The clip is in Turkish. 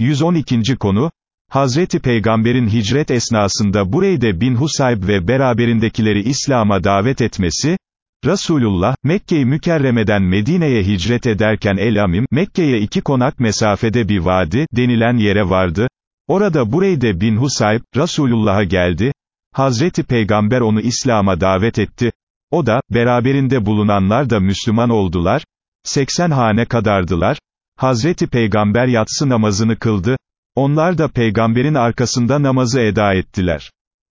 112. konu, Hazreti Peygamber'in hicret esnasında Bureyde bin Husayb ve beraberindekileri İslam'a davet etmesi, Resulullah, Mekke-i Mükerreme'den Medine'ye hicret ederken El-Amim, Mekke'ye iki konak mesafede bir vadi, denilen yere vardı. Orada Bureyde bin Husayb, Resulullah'a geldi. Hazreti Peygamber onu İslam'a davet etti. O da, beraberinde bulunanlar da Müslüman oldular. 80 hane kadardılar. Hazreti Peygamber yatsı namazını kıldı. Onlar da peygamberin arkasında namazı eda ettiler.